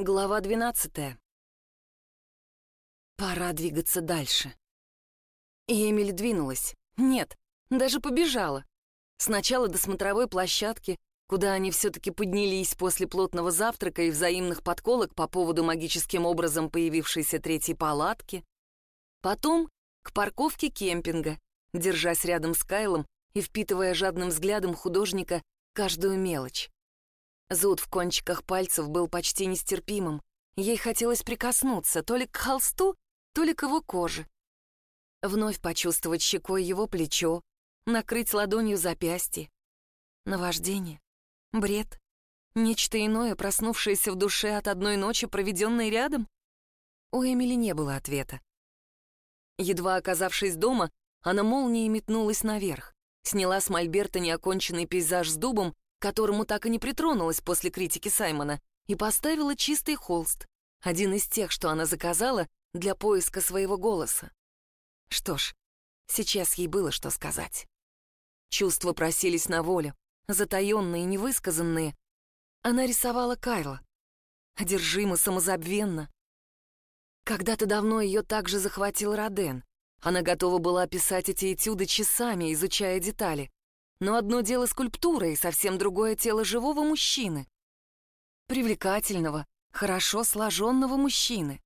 Глава 12. Пора двигаться дальше. И Эмили двинулась. Нет, даже побежала. Сначала до смотровой площадки, куда они все-таки поднялись после плотного завтрака и взаимных подколок по поводу магическим образом появившейся третьей палатки. Потом к парковке кемпинга, держась рядом с Кайлом и впитывая жадным взглядом художника каждую мелочь. Зуд в кончиках пальцев был почти нестерпимым. Ей хотелось прикоснуться то ли к холсту, то ли к его коже. Вновь почувствовать щекой его плечо, накрыть ладонью запястье. Наваждение, бред, нечто иное, проснувшееся в душе от одной ночи, проведенной рядом? У Эмили не было ответа. Едва оказавшись дома, она молнией метнулась наверх, сняла с мольберта неоконченный пейзаж с дубом которому так и не притронулась после критики Саймона, и поставила чистый холст, один из тех, что она заказала для поиска своего голоса. Что ж, сейчас ей было что сказать. Чувства просились на волю, затаённые, невысказанные. Она рисовала Кайла. Одержимо, самозабвенно. Когда-то давно ее также захватил Роден. Она готова была писать эти этюды часами, изучая детали. Но одно дело скульптура и совсем другое тело живого мужчины. Привлекательного, хорошо сложенного мужчины.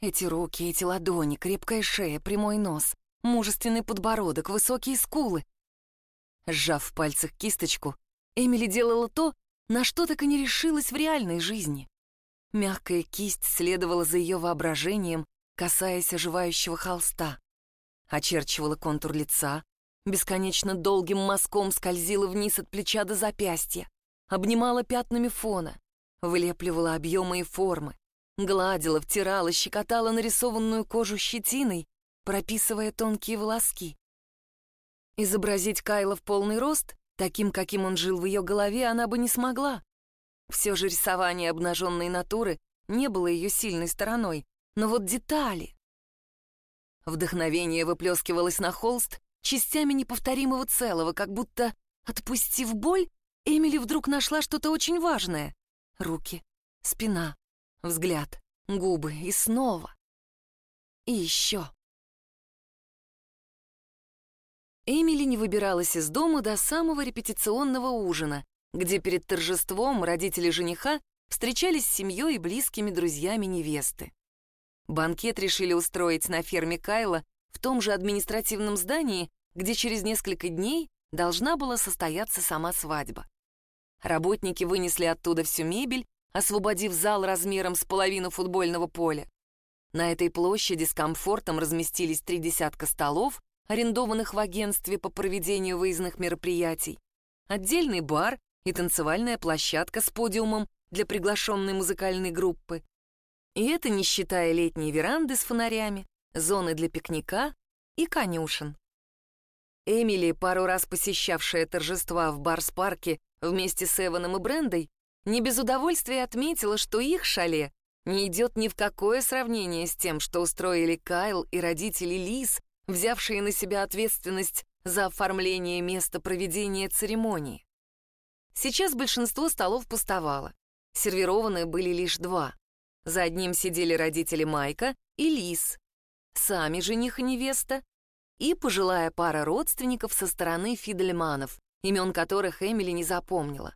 Эти руки, эти ладони, крепкая шея, прямой нос, мужественный подбородок, высокие скулы. Сжав в пальцах кисточку, Эмили делала то, на что так и не решилась в реальной жизни. Мягкая кисть следовала за ее воображением, касаясь оживающего холста. Очерчивала контур лица, бесконечно долгим мазком скользила вниз от плеча до запястья, обнимала пятнами фона, вылепливала объемы и формы, гладила, втирала, щекотала нарисованную кожу щетиной, прописывая тонкие волоски. Изобразить Кайла в полный рост, таким, каким он жил в ее голове, она бы не смогла. Все же рисование обнаженной натуры не было ее сильной стороной, но вот детали. Вдохновение выплескивалось на холст, частями неповторимого целого, как будто, отпустив боль, Эмили вдруг нашла что-то очень важное. Руки, спина, взгляд, губы и снова. И еще. Эмили не выбиралась из дома до самого репетиционного ужина, где перед торжеством родители жениха встречались с семьей и близкими друзьями невесты. Банкет решили устроить на ферме Кайла в том же административном здании, где через несколько дней должна была состояться сама свадьба. Работники вынесли оттуда всю мебель, освободив зал размером с половину футбольного поля. На этой площади с комфортом разместились три десятка столов, арендованных в агентстве по проведению выездных мероприятий, отдельный бар и танцевальная площадка с подиумом для приглашенной музыкальной группы. И это не считая летней веранды с фонарями, зоны для пикника и конюшен. Эмили, пару раз посещавшая торжества в Барс-парке вместе с Эваном и Брендой, не без удовольствия отметила, что их шале не идет ни в какое сравнение с тем, что устроили Кайл и родители Лиз, взявшие на себя ответственность за оформление места проведения церемонии. Сейчас большинство столов пустовало. Сервированы были лишь два. За одним сидели родители Майка и Лиз. Сами жених и невеста и пожилая пара родственников со стороны Фидельманов, имен которых Эмили не запомнила.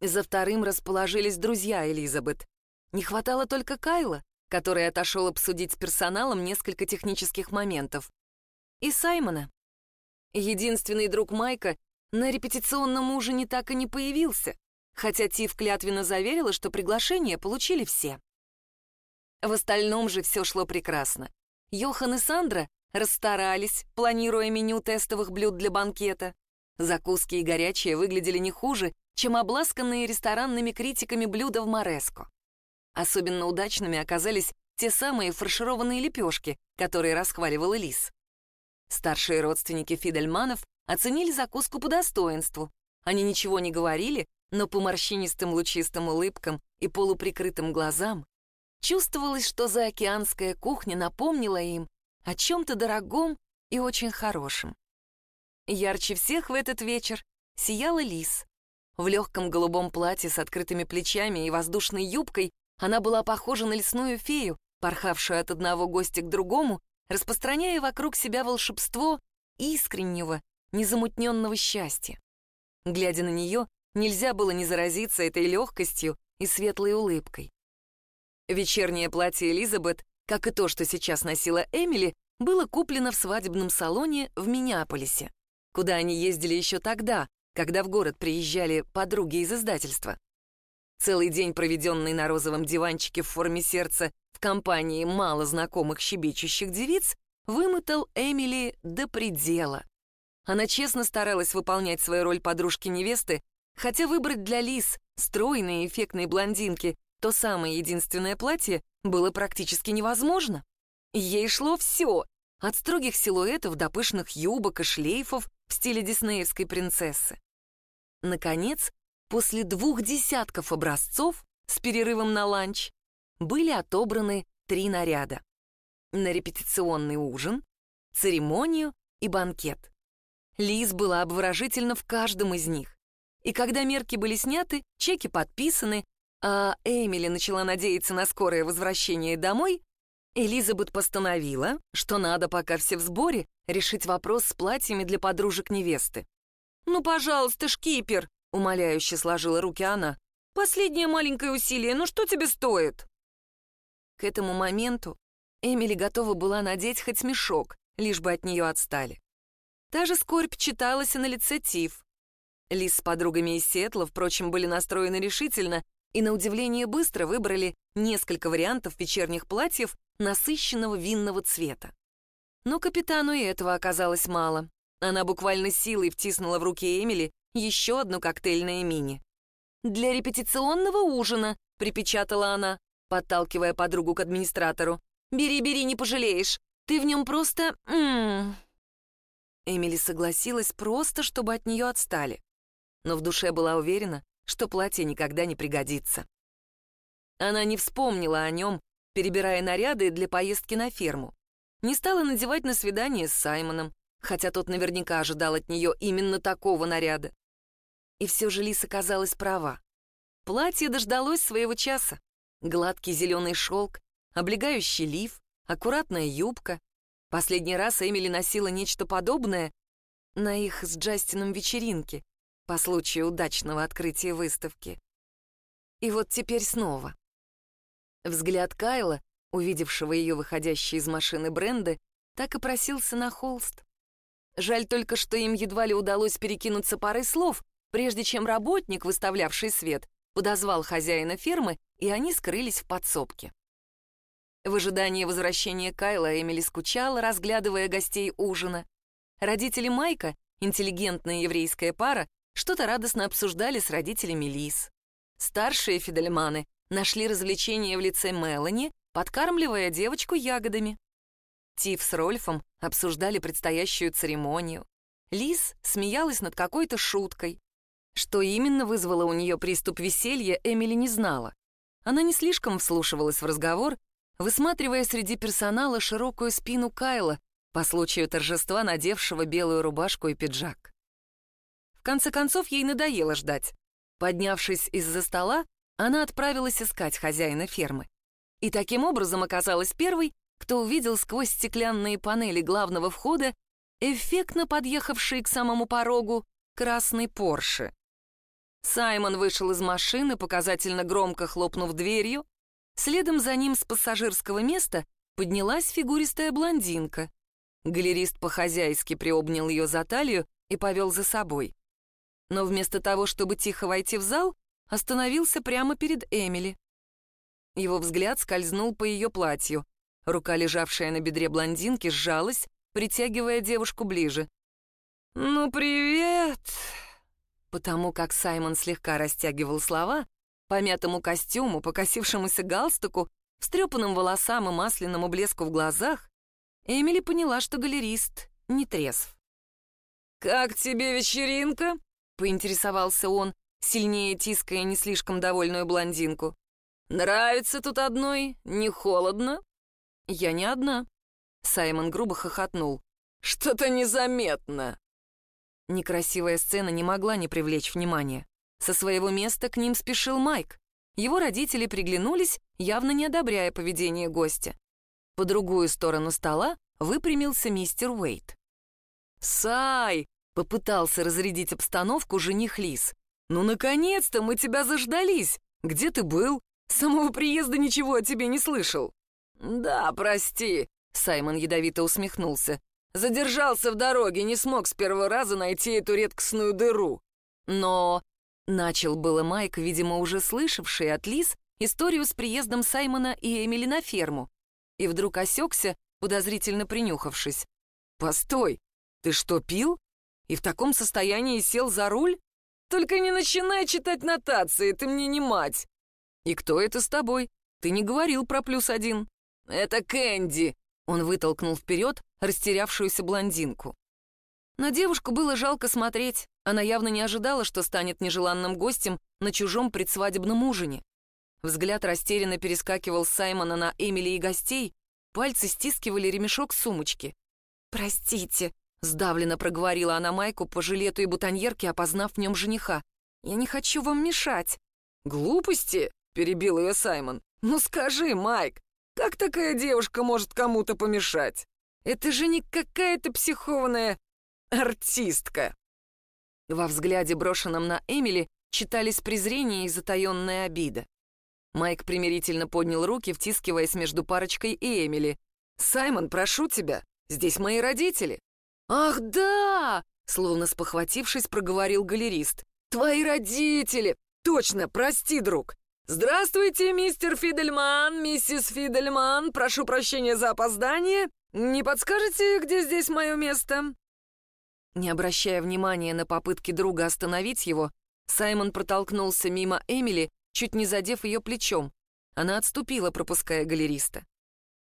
За вторым расположились друзья Элизабет. Не хватало только Кайла, который отошел обсудить с персоналом несколько технических моментов. И Саймона. Единственный друг Майка на репетиционном ужине так и не появился, хотя Тиф клятвенно заверила, что приглашение получили все. В остальном же все шло прекрасно. Йохан и Сандра Расстарались, планируя меню тестовых блюд для банкета. Закуски и горячие выглядели не хуже, чем обласканные ресторанными критиками блюда в Мореско. Особенно удачными оказались те самые фаршированные лепешки, которые расхваливал Лис. Старшие родственники Фидельманов оценили закуску по достоинству. Они ничего не говорили, но по морщинистым лучистым улыбкам и полуприкрытым глазам чувствовалось, что заокеанская кухня напомнила им о чем-то дорогом и очень хорошем. Ярче всех в этот вечер сияла Лис. В легком голубом платье с открытыми плечами и воздушной юбкой Она была похожа на лесную фею, порхавшую от одного гостя к другому, распространяя вокруг себя волшебство искреннего, незамутненного счастья. Глядя на нее, нельзя было не заразиться этой легкостью и светлой улыбкой. Вечернее платье Элизабет, как и то, что сейчас носила Эмили, было куплено в свадебном салоне в Миннеаполисе, куда они ездили еще тогда, когда в город приезжали подруги из издательства. Целый день, проведенный на розовом диванчике в форме сердца в компании мало знакомых щебечущих девиц, вымотал Эмили до предела. Она честно старалась выполнять свою роль подружки-невесты, хотя выбрать для Лис, стройной и эффектной блондинки, то самое единственное платье было практически невозможно. Ей шло все, от строгих силуэтов до пышных юбок и шлейфов в стиле диснеевской принцессы. Наконец, после двух десятков образцов с перерывом на ланч были отобраны три наряда. На репетиционный ужин, церемонию и банкет. Лиз была обворожительна в каждом из них. И когда мерки были сняты, чеки подписаны, а Эмили начала надеяться на скорое возвращение домой, Элизабет постановила, что надо, пока все в сборе, решить вопрос с платьями для подружек невесты. «Ну, пожалуйста, шкипер!» — умоляюще сложила руки она. «Последнее маленькое усилие, ну что тебе стоит?» К этому моменту Эмили готова была надеть хоть мешок, лишь бы от нее отстали. Та же скорбь читалась и на лице Тиф. Лиз с подругами из Сиэтла, впрочем, были настроены решительно и, на удивление, быстро выбрали несколько вариантов вечерних платьев насыщенного винного цвета. Но капитану и этого оказалось мало. Она буквально силой втиснула в руки Эмили еще одну коктейльное мини. «Для репетиционного ужина», — припечатала она, подталкивая подругу к администратору. «Бери, бери, не пожалеешь. Ты в нем просто... М -м -м. Эмили согласилась просто, чтобы от нее отстали. Но в душе была уверена, что платье никогда не пригодится. Она не вспомнила о нем, перебирая наряды для поездки на ферму. Не стала надевать на свидание с Саймоном, хотя тот наверняка ожидал от нее именно такого наряда. И все же Лиса казалась права. Платье дождалось своего часа. Гладкий зеленый шелк, облегающий лиф, аккуратная юбка. Последний раз Эмили носила нечто подобное на их с Джастином вечеринке по случаю удачного открытия выставки. И вот теперь снова. Взгляд Кайла, увидевшего ее выходящей из машины Бренды, так и просился на холст. Жаль только, что им едва ли удалось перекинуться парой слов, прежде чем работник, выставлявший свет, подозвал хозяина фермы, и они скрылись в подсобке. В ожидании возвращения Кайла Эмили скучала, разглядывая гостей ужина. Родители Майка, интеллигентная еврейская пара, что-то радостно обсуждали с родителями Лиз. Старшие Фидельманы нашли развлечение в лице Мелани, подкармливая девочку ягодами. Тиф с Рольфом обсуждали предстоящую церемонию. Лиз смеялась над какой-то шуткой. Что именно вызвало у нее приступ веселья, Эмили не знала. Она не слишком вслушивалась в разговор, высматривая среди персонала широкую спину Кайла по случаю торжества, надевшего белую рубашку и пиджак. Конце концов, ей надоело ждать. Поднявшись из-за стола, она отправилась искать хозяина фермы. И таким образом оказалась первой, кто увидел сквозь стеклянные панели главного входа эффектно подъехавший к самому порогу красный Порше. Саймон вышел из машины, показательно громко хлопнув дверью. Следом за ним с пассажирского места поднялась фигуристая блондинка. Галерист по-хозяйски приобнял ее за талию и повел за собой. Но вместо того, чтобы тихо войти в зал, остановился прямо перед Эмили. Его взгляд скользнул по ее платью. Рука, лежавшая на бедре блондинки, сжалась, притягивая девушку ближе. «Ну, привет!» Потому как Саймон слегка растягивал слова, по мятому костюму, покосившемуся галстуку, встрепанным волосам и масляному блеску в глазах, Эмили поняла, что галерист не трезв. «Как тебе вечеринка?» — поинтересовался он, сильнее тиская не слишком довольную блондинку. «Нравится тут одной? Не холодно?» «Я не одна». Саймон грубо хохотнул. «Что-то незаметно». Некрасивая сцена не могла не привлечь внимания. Со своего места к ним спешил Майк. его родители приглянулись, явно не одобряя поведение гостя. По другую сторону стола выпрямился мистер Уэйт. «Сай!» — попытался разрядить обстановку жених Лис. «Ну, наконец-то мы тебя заждались! Где ты был? С самого приезда ничего о тебе не слышал». «Да, прости», — Саймон ядовито усмехнулся. «Задержался в дороге, не смог с первого раза найти эту редкостную дыру». «Но...» — начал было Майк, видимо, уже слышавший от Лис историю с приездом Саймона и Эмили на ферму. И вдруг осекся, подозрительно принюхавшись. «Постой, ты что, пил? И в таком состоянии сел за руль? Только не начинай читать нотации, ты мне не мать!» «И кто это с тобой? Ты не говорил про плюс один». «Это Кэнди!» Он вытолкнул вперед растерявшуюся блондинку. На девушку было жалко смотреть. Она явно не ожидала, что станет нежеланным гостем на чужом предсвадебном ужине. Взгляд растерянно перескакивал с Саймона на Эмили и гостей, пальцы стискивали ремешок сумочки. «Простите», — сдавленно проговорила она Майку по жилету и бутоньерке, опознав в нем жениха. «Я не хочу вам мешать». «Глупости?» — перебил ее Саймон. «Ну скажи, Майк, как такая девушка может кому-то помешать? Это же не какая-то психованная артистка». Во взгляде, брошенном на Эмили, читались презрение и затаённая обида. Майк примирительно поднял руки, втискиваясь между парочкой и Эмили. «Саймон, прошу тебя, здесь мои родители». «Ах, да!» — словно спохватившись, проговорил галерист. «Твои родители! Точно, прости, друг. Здравствуйте, мистер Фидельман, миссис Фидельман, прошу прощения за опоздание. Не подскажете, где здесь мое место?» Не обращая внимания на попытки друга остановить его, Саймон протолкнулся мимо Эмили чуть не задев ее плечом. Она отступила, пропуская галериста.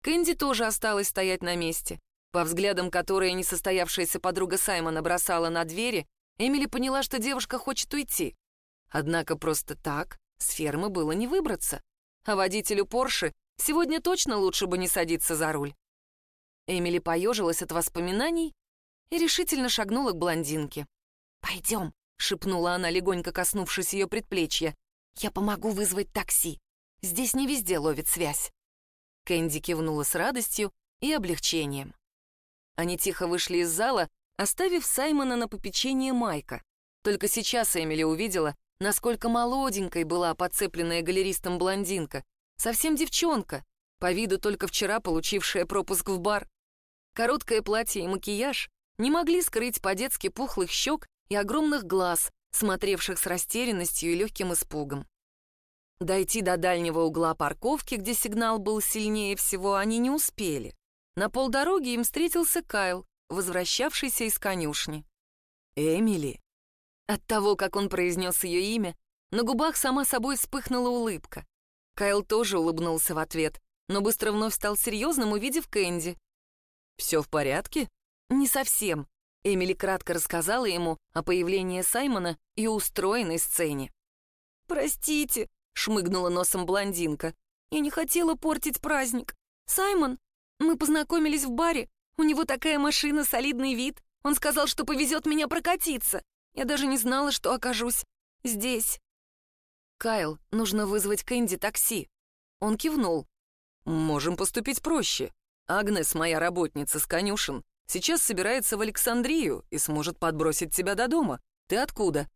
Кэнди тоже осталась стоять на месте. По взглядам, которые несостоявшаяся подруга Саймона бросала на двери, Эмили поняла, что девушка хочет уйти. Однако просто так с фермы было не выбраться. А водителю Порше сегодня точно лучше бы не садиться за руль. Эмили поежилась от воспоминаний и решительно шагнула к блондинке. «Пойдем», — шепнула она, легонько коснувшись ее предплечья. «Я помогу вызвать такси. Здесь не везде ловит связь». Кэнди кивнула с радостью и облегчением. Они тихо вышли из зала, оставив Саймона на попечение Майка. Только сейчас Эмили увидела, насколько молоденькой была подцепленная галеристом блондинка. Совсем девчонка, по виду только вчера получившая пропуск в бар. Короткое платье и макияж не могли скрыть по-детски пухлых щек и огромных глаз, смотревших с растерянностью и легким испугом. Дойти до дальнего угла парковки, где сигнал был сильнее всего, они не успели. На полдороги им встретился Кайл, возвращавшийся из конюшни. «Эмили!» От того, как он произнес ее имя, на губах сама собой вспыхнула улыбка. Кайл тоже улыбнулся в ответ, но быстро вновь стал серьезным, увидев Кэнди. «Все в порядке?» «Не совсем», Эмили кратко рассказала ему о появлении Саймона и устроенной сцене. «Простите», — шмыгнула носом блондинка. «Я не хотела портить праздник. Саймон, мы познакомились в баре. У него такая машина, солидный вид. Он сказал, что повезет меня прокатиться. Я даже не знала, что окажусь здесь». «Кайл, нужно вызвать Кэнди такси». Он кивнул. «Можем поступить проще. Агнес, моя работница с конюшен, Сейчас собирается в Александрию и сможет подбросить тебя до дома. Ты откуда?»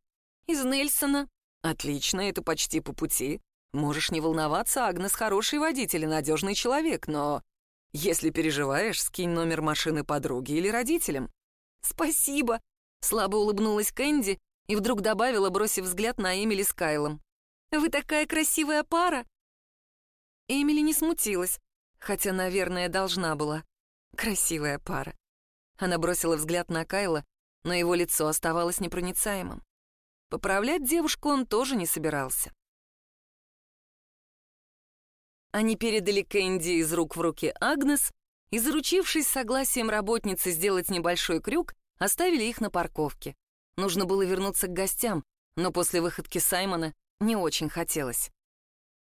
«Из Нельсона». «Отлично, это почти по пути. Можешь не волноваться, Агнес хороший водитель и надежный человек, но если переживаешь, скинь номер машины подруги или родителям». «Спасибо», — слабо улыбнулась Кэнди и вдруг добавила, бросив взгляд на Эмили с Кайлом. «Вы такая красивая пара!» Эмили не смутилась, хотя, наверное, должна была. Красивая пара. Она бросила взгляд на Кайла, но его лицо оставалось непроницаемым. Поправлять девушку он тоже не собирался. Они передали Кэнди из рук в руки Агнес и, заручившись согласием работницы сделать небольшой крюк, оставили их на парковке. Нужно было вернуться к гостям, но после выходки Саймона не очень хотелось.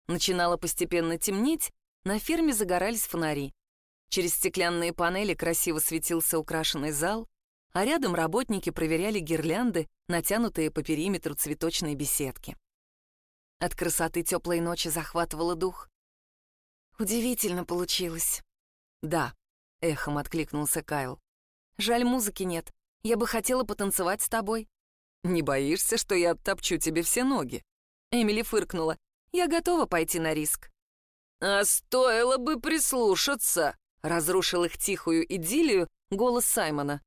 Начинало постепенно темнеть, на ферме загорались фонари. Через стеклянные панели красиво светился украшенный зал, а рядом работники проверяли гирлянды, натянутые по периметру цветочной беседки. От красоты теплой ночи захватывало дух. Удивительно получилось. Да, эхом откликнулся Кайл. Жаль, музыки нет. Я бы хотела потанцевать с тобой. Не боишься, что я оттопчу тебе все ноги? Эмили фыркнула. Я готова пойти на риск. А стоило бы прислушаться, разрушил их тихую идиллию голос Саймона.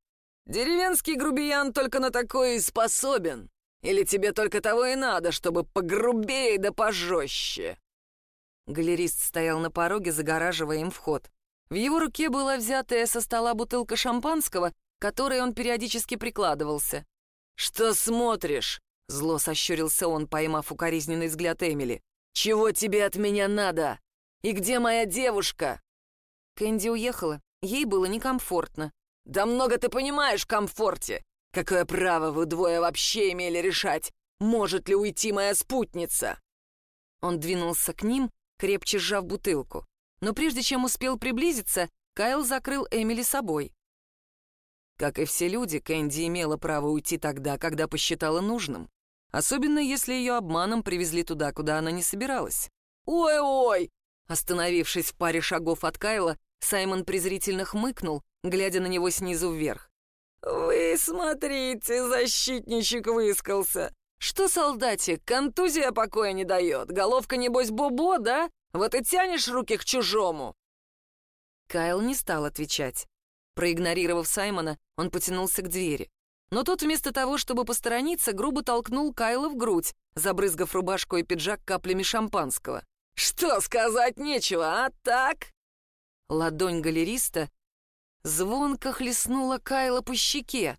Деревенский грубиян только на такое и способен. Или тебе только того и надо, чтобы погрубее да пожестче?» Галерист стоял на пороге, загораживая им вход. В его руке была взятая со стола бутылка шампанского, которой он периодически прикладывался. «Что смотришь?» — зло сощурился он, поймав укоризненный взгляд Эмили. «Чего тебе от меня надо? И где моя девушка?» Кэнди уехала. Ей было некомфортно. «Да много ты понимаешь в комфорте! Какое право вы двое вообще имели решать, может ли уйти моя спутница?» Он двинулся к ним, крепче сжав бутылку. Но прежде чем успел приблизиться, Кайл закрыл Эмили собой. Как и все люди, Кэнди имела право уйти тогда, когда посчитала нужным. Особенно если ее обманом привезли туда, куда она не собиралась. «Ой-ой!» Остановившись в паре шагов от Кайла, Саймон презрительно хмыкнул, глядя на него снизу вверх. «Вы смотрите, защитничек выискался. Что, солдатик, контузия покоя не дает? Головка, небось, бобо, да? Вот и тянешь руки к чужому!» Кайл не стал отвечать. Проигнорировав Саймона, он потянулся к двери. Но тот вместо того, чтобы посторониться, грубо толкнул Кайла в грудь, забрызгав рубашку и пиджак каплями шампанского. «Что сказать нечего, а так?» Ладонь галериста звонко хлестнула Кайла по щеке.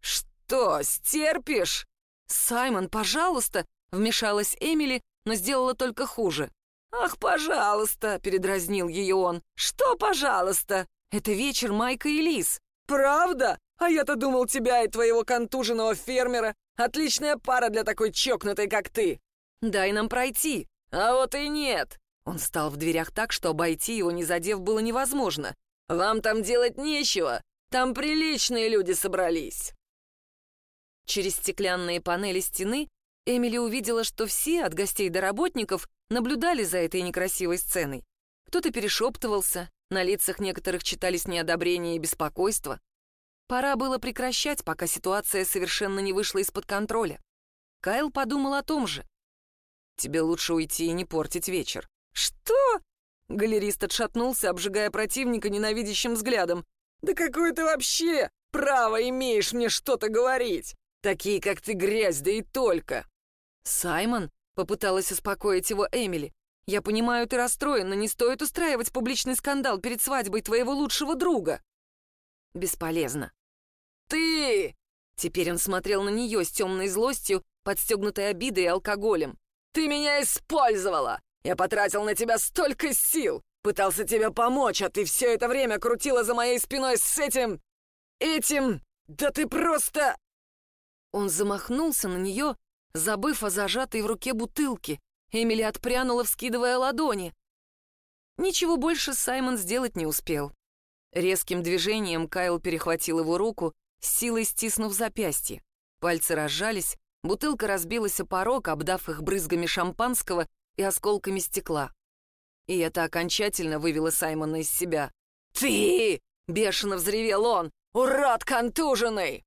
«Что, стерпишь?» «Саймон, пожалуйста!» — вмешалась Эмили, но сделала только хуже. «Ах, пожалуйста!» — передразнил ее он. «Что, пожалуйста?» «Это вечер Майка и Лиз». «Правда? А я-то думал тебя и твоего контуженного фермера. Отличная пара для такой чокнутой, как ты». «Дай нам пройти». «А вот и нет». Он встал в дверях так, что обойти его, не задев, было невозможно. «Вам там делать нечего. Там приличные люди собрались». Через стеклянные панели стены Эмили увидела, что все, от гостей до работников, наблюдали за этой некрасивой сценой. Кто-то перешептывался, на лицах некоторых читались неодобрение и беспокойство. Пора было прекращать, пока ситуация совершенно не вышла из-под контроля. Кайл подумал о том же. «Тебе лучше уйти и не портить вечер». «Что?» Галерист отшатнулся, обжигая противника ненавидящим взглядом. «Да какое ты вообще право имеешь мне что-то говорить? Такие, как ты, грязь, да и только!» «Саймон?» — попыталась успокоить его Эмили. «Я понимаю, ты расстроен, но не стоит устраивать публичный скандал перед свадьбой твоего лучшего друга». «Бесполезно». «Ты!» Теперь он смотрел на нее с темной злостью, подстегнутой обидой и алкоголем. «Ты меня использовала! Я потратил на тебя столько сил! Пытался тебе помочь, а ты все это время крутила за моей спиной с этим... этим... Да ты просто...» Он замахнулся на нее, забыв о зажатой в руке бутылке. Эмили отпрянула, вскидывая ладони. Ничего больше Саймон сделать не успел. Резким движением Кайл перехватил его руку, с силой стиснув запястье. Пальцы разжались, бутылка разбилась о порог, обдав их брызгами шампанского и осколками стекла. И это окончательно вывело Саймона из себя. «Ты!» — бешено взревел он. «Урод контуженный!»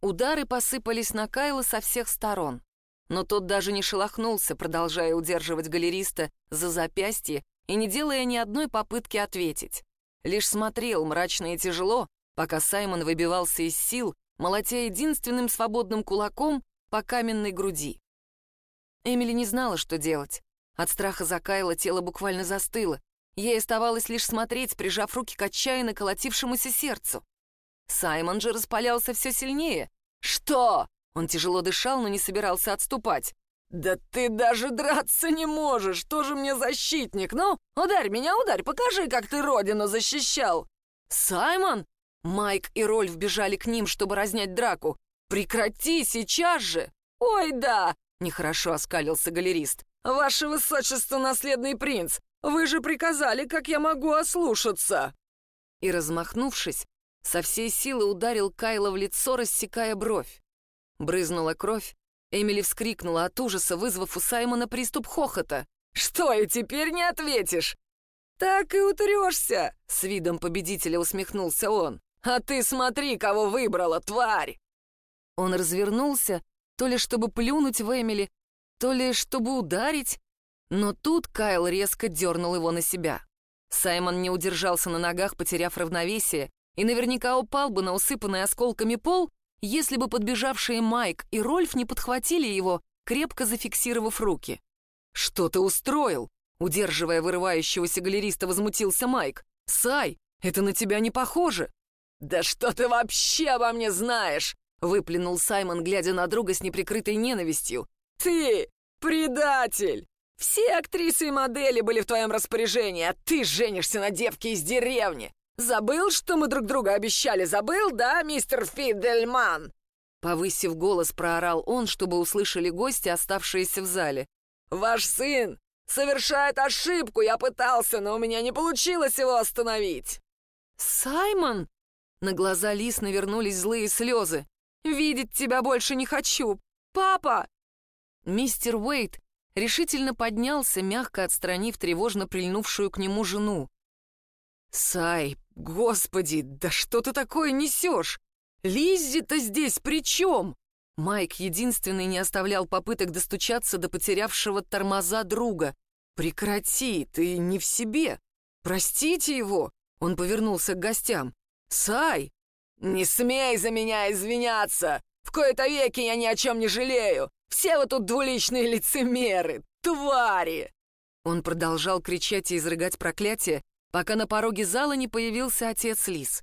Удары посыпались на Кайла со всех сторон. Но тот даже не шелохнулся, продолжая удерживать галериста за запястье и не делая ни одной попытки ответить. Лишь смотрел мрачно и тяжело, пока Саймон выбивался из сил, молотя единственным свободным кулаком по каменной груди. Эмили не знала, что делать. От страха за Кайла тело буквально застыло. Ей оставалось лишь смотреть, прижав руки к отчаянно колотившемуся сердцу. Саймон же распалялся все сильнее. «Что?» Он тяжело дышал, но не собирался отступать. «Да ты даже драться не можешь! Тоже мне защитник! Ну, ударь меня, ударь, покажи, как ты родину защищал!» «Саймон?» Майк и Рольф бежали к ним, чтобы разнять драку. «Прекрати сейчас же!» «Ой, да!» — нехорошо оскалился галерист. «Ваше высочество, наследный принц, вы же приказали, как я могу ослушаться!» И, размахнувшись, со всей силы ударил Кайла в лицо, рассекая бровь. Брызнула кровь, Эмили вскрикнула от ужаса, вызвав у Саймона приступ хохота. «Что, и теперь не ответишь?» «Так и утрешься!» — с видом победителя усмехнулся он. «А ты смотри, кого выбрала, тварь!» Он развернулся, то ли чтобы плюнуть в Эмили, то ли чтобы ударить, но тут Кайл резко дернул его на себя. Саймон не удержался на ногах, потеряв равновесие, и наверняка упал бы на усыпанный осколками пол, если бы подбежавшие Майк и Рольф не подхватили его, крепко зафиксировав руки. «Что ты устроил?» Удерживая вырывающегося галериста, возмутился Майк. «Сай, это на тебя не похоже!» «Да что ты вообще обо мне знаешь?» Выплюнул Саймон, глядя на друга с неприкрытой ненавистью. «Ты предатель! Все актрисы и модели были в твоем распоряжении, а ты женишься на девке из деревни! Забыл, что мы друг друга обещали? Забыл, да, мистер Фидельман?» Повысив голос, проорал он, чтобы услышали гости, оставшиеся в зале. «Ваш сын совершает ошибку! Я пытался, но у меня не получилось его остановить!» «Саймон!» На глаза Лис навернулись злые слезы. «Видеть тебя больше не хочу! Папа!» Мистер Уэйт решительно поднялся, мягко отстранив тревожно прильнувшую к нему жену. «Сай, господи, да что ты такое несешь? Лиззи-то здесь при чем?» Майк единственный не оставлял попыток достучаться до потерявшего тормоза друга. «Прекрати, ты не в себе. Простите его!» Он повернулся к гостям. «Сай!» «Не смей за меня извиняться! В кои-то веки я ни о чем не жалею! Все вы тут двуличные лицемеры! Твари!» Он продолжал кричать и изрыгать проклятие, пока на пороге зала не появился отец Лис.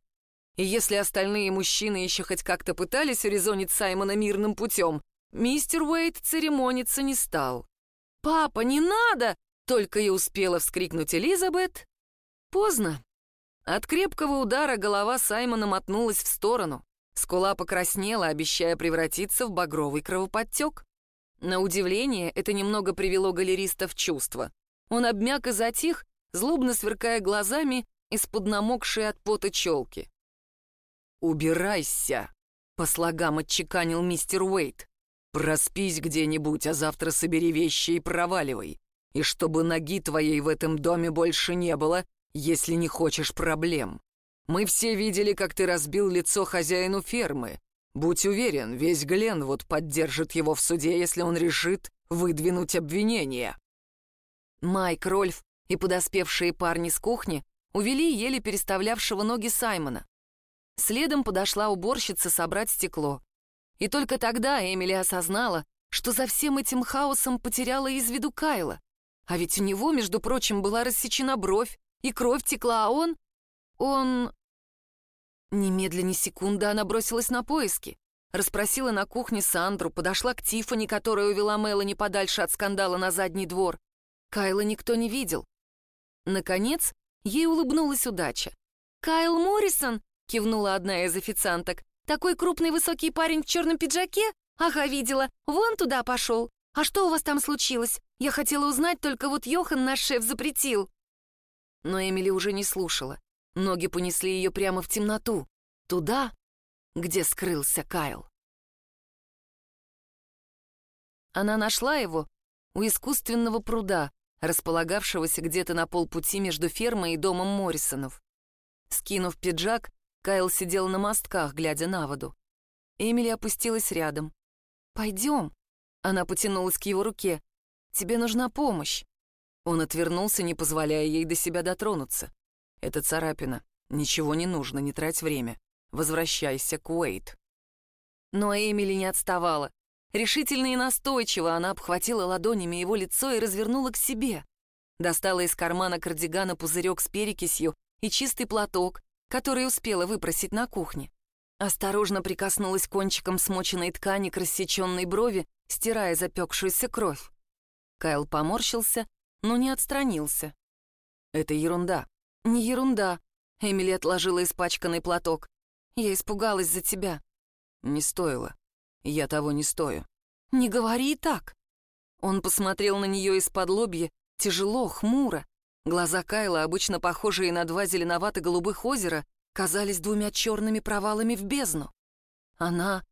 И если остальные мужчины еще хоть как-то пытались урезонить Саймона мирным путем, мистер Уэйт церемониться не стал. «Папа, не надо!» — только и успела вскрикнуть Элизабет. Поздно. От крепкого удара голова Саймона мотнулась в сторону. Скула покраснела, обещая превратиться в багровый кровоподтек. На удивление, это немного привело галериста в чувство. Он обмяк и затих, злобно сверкая глазами из-под намокшей от пота челки. «Убирайся!» — по слогам отчеканил мистер Уэйт. «Проспись где-нибудь, а завтра собери вещи и проваливай. И чтобы ноги твоей в этом доме больше не было, если не хочешь проблем. Мы все видели, как ты разбил лицо хозяину фермы. Будь уверен, весь Гленвуд поддержит его в суде, если он решит выдвинуть обвинение». Майк, Рольф и подоспевшие парни с кухни увели еле переставлявшего ноги Саймона. Следом подошла уборщица собрать стекло. И только тогда Эмили осознала, что за всем этим хаосом потеряла из виду Кайла. А ведь у него, между прочим, была рассечена бровь, и кровь текла, а он... Он... Немедленно секунды она бросилась на поиски. Расспросила на кухне Сандру, подошла к Тиффани, которая увела Мелани подальше от скандала на задний двор. Кайла никто не видел. Наконец, ей улыбнулась удача. «Кайл Моррисон!» — кивнула одна из официанток. «Такой крупный высокий парень в черном пиджаке? Ага, видела. Вон туда пошел. А что у вас там случилось? Я хотела узнать, только вот Йохан, наш шеф, запретил». Но Эмили уже не слушала. Ноги понесли ее прямо в темноту. Туда, где скрылся Кайл. Она нашла его у искусственного пруда, располагавшегося где-то на полпути между фермой и домом Моррисонов. Скинув пиджак, Кайл сидел на мостках, глядя на воду. Эмили опустилась рядом. «Пойдем». Она потянулась к его руке. «Тебе нужна помощь». Он отвернулся, не позволяя ей до себя дотронуться. «Это царапина. Ничего не нужно, не трать время. Возвращайся к Уэйт». Но Эмили не отставала. Решительно и настойчиво она обхватила ладонями его лицо и развернула к себе. Достала из кармана кардигана пузырек с перекисью и чистый платок, который успела выпросить на кухне. Осторожно прикоснулась кончиком смоченной ткани к рассеченной брови, стирая запекшуюся кровь. Кайл поморщился но не отстранился. «Это ерунда». «Не ерунда», — Эмили отложила испачканный платок. «Я испугалась за тебя». «Не стоило. Я того не стою». «Не говори так». Он посмотрел на нее из-под лобья, тяжело, хмуро. Глаза Кайла, обычно похожие на два зеленовато-голубых озера, казались двумя черными провалами в бездну. Она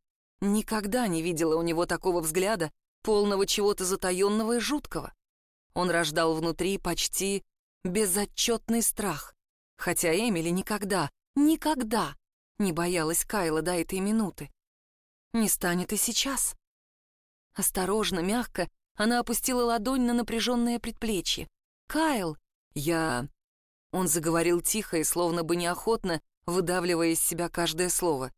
Никогда не видела у него такого взгляда, полного чего-то затаенного и жуткого. Он рождал внутри почти безотчетный страх, хотя Эмили никогда, никогда не боялась Кайла до этой минуты. Не станет и сейчас. Осторожно, мягко, она опустила ладонь на напряженное предплечье. «Кайл!» «Я...» Он заговорил тихо и словно бы неохотно, выдавливая из себя каждое слово.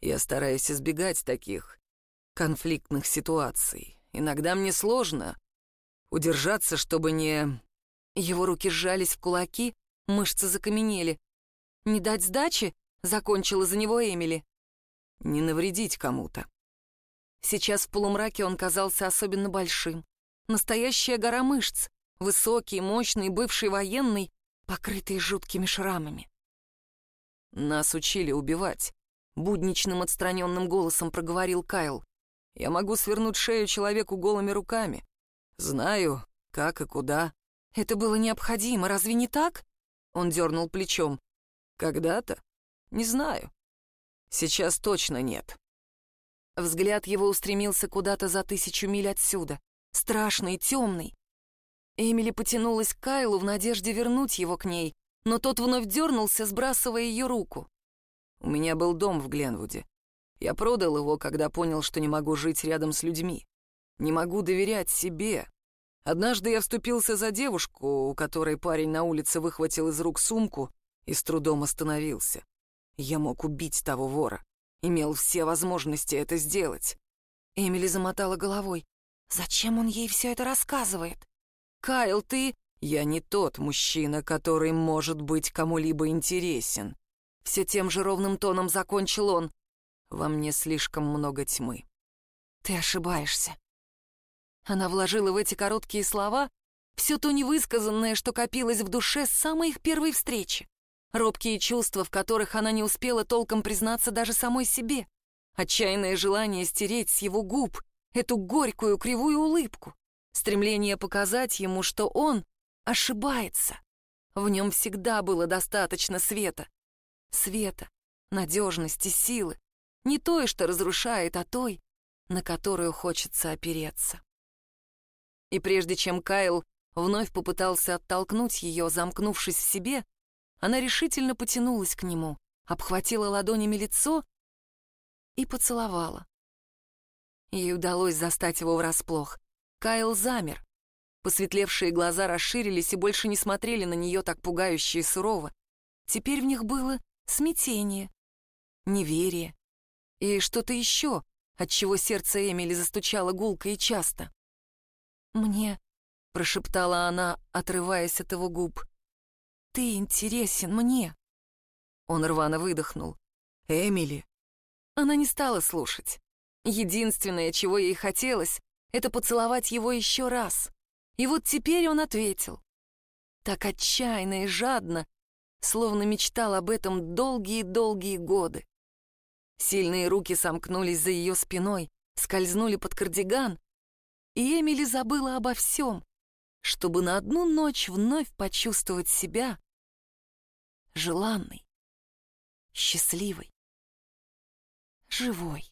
«Я стараюсь избегать таких конфликтных ситуаций. Иногда мне сложно удержаться, чтобы не...» Его руки сжались в кулаки, мышцы закаменели. «Не дать сдачи?» — закончила за него Эмили. «Не навредить кому-то». Сейчас в полумраке он казался особенно большим. Настоящая гора мышц, высокий, мощный, бывший военный, покрытый жуткими шрамами. «Нас учили убивать», — будничным отстраненным голосом проговорил Кайл. «Я могу свернуть шею человеку голыми руками. Знаю, как и куда». «Это было необходимо, разве не так?» Он дернул плечом. «Когда-то? Не знаю. Сейчас точно нет». Взгляд его устремился куда-то за тысячу миль отсюда, страшный, темный. Эмили потянулась к Кайлу в надежде вернуть его к ней, но тот вновь дернулся, сбрасывая ее руку. «У меня был дом в Гленвуде. Я продал его, когда понял, что не могу жить рядом с людьми. Не могу доверять себе. Однажды я вступился за девушку, у которой парень на улице выхватил из рук сумку и с трудом остановился. Я мог убить того вора. Имел все возможности это сделать. Эмили замотала головой. Зачем он ей все это рассказывает? Кайл, ты... Я не тот мужчина, который может быть кому-либо интересен. Все тем же ровным тоном закончил он. Во мне слишком много тьмы. Ты ошибаешься. Она вложила в эти короткие слова все то невысказанное, что копилось в душе с самой их первой встречи. Робкие чувства, в которых она не успела толком признаться даже самой себе. Отчаянное желание стереть с его губ эту горькую кривую улыбку. Стремление показать ему, что он ошибается. В нем всегда было достаточно света. Света, надежности, силы. Не той, что разрушает, а той, на которую хочется опереться. И прежде чем Кайл вновь попытался оттолкнуть ее, замкнувшись в себе, она решительно потянулась к нему, обхватила ладонями лицо и поцеловала. Ей удалось застать его врасплох. Кайл замер. Посветлевшие глаза расширились и больше не смотрели на нее так пугающе и сурово. Теперь в них было смятение, неверие и что-то еще, от чего сердце Эмили застучало гулко и часто. «Мне», — прошептала она, отрываясь от его губ, ты интересен мне». Он рвано выдохнул. «Эмили». Она не стала слушать. Единственное, чего ей хотелось, это поцеловать его еще раз. И вот теперь он ответил. Так отчаянно и жадно, словно мечтал об этом долгие-долгие годы. Сильные руки сомкнулись за ее спиной, скользнули под кардиган, и Эмили забыла обо всем, чтобы на одну ночь вновь почувствовать себя желанной, счастливой, живой.